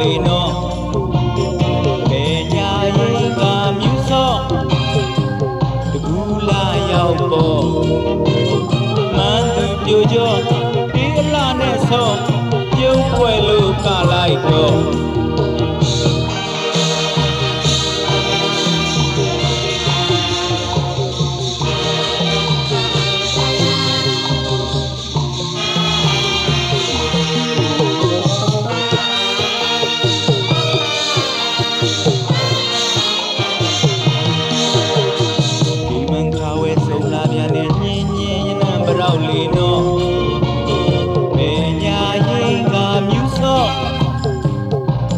လေနော်ဘယ်ညာရင်ကမြူစော့တကူလာရောက်ပေါ်မန်းသူပြိုကြောဒီအလားနဲ့ဆော့ပြုံးပွဲလို့ကလိုက်တော့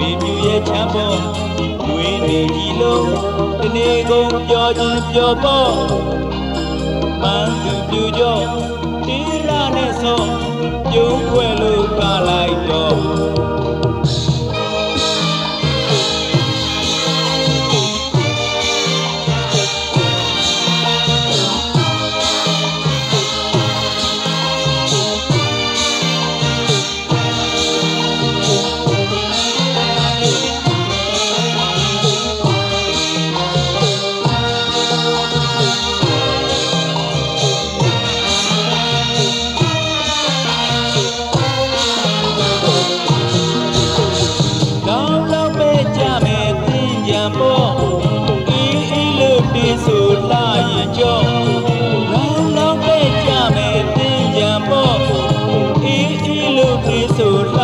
တော့လုံးလုံးပဲကြမယ်တင်းကြံပေါ့အေးအေးလို့တင်းဆိုလာရင်ကြော့လောင်းလောင်းပဲကြမယ်သင်ကြံပေါ့အေးအေးလို့တွေးဆိုလာရင်ကြော့ယေစုလာသေးတော့မိမြူရဲ့ချမ်းပေါ့ဝင်းနေကြီးလုံးတနေ့ကုန်ပြောချင်းပြောပေါ့မန်းသူပြူကြော့တီလာနဲ့ဆော့ပြုံးခွဲလို့ to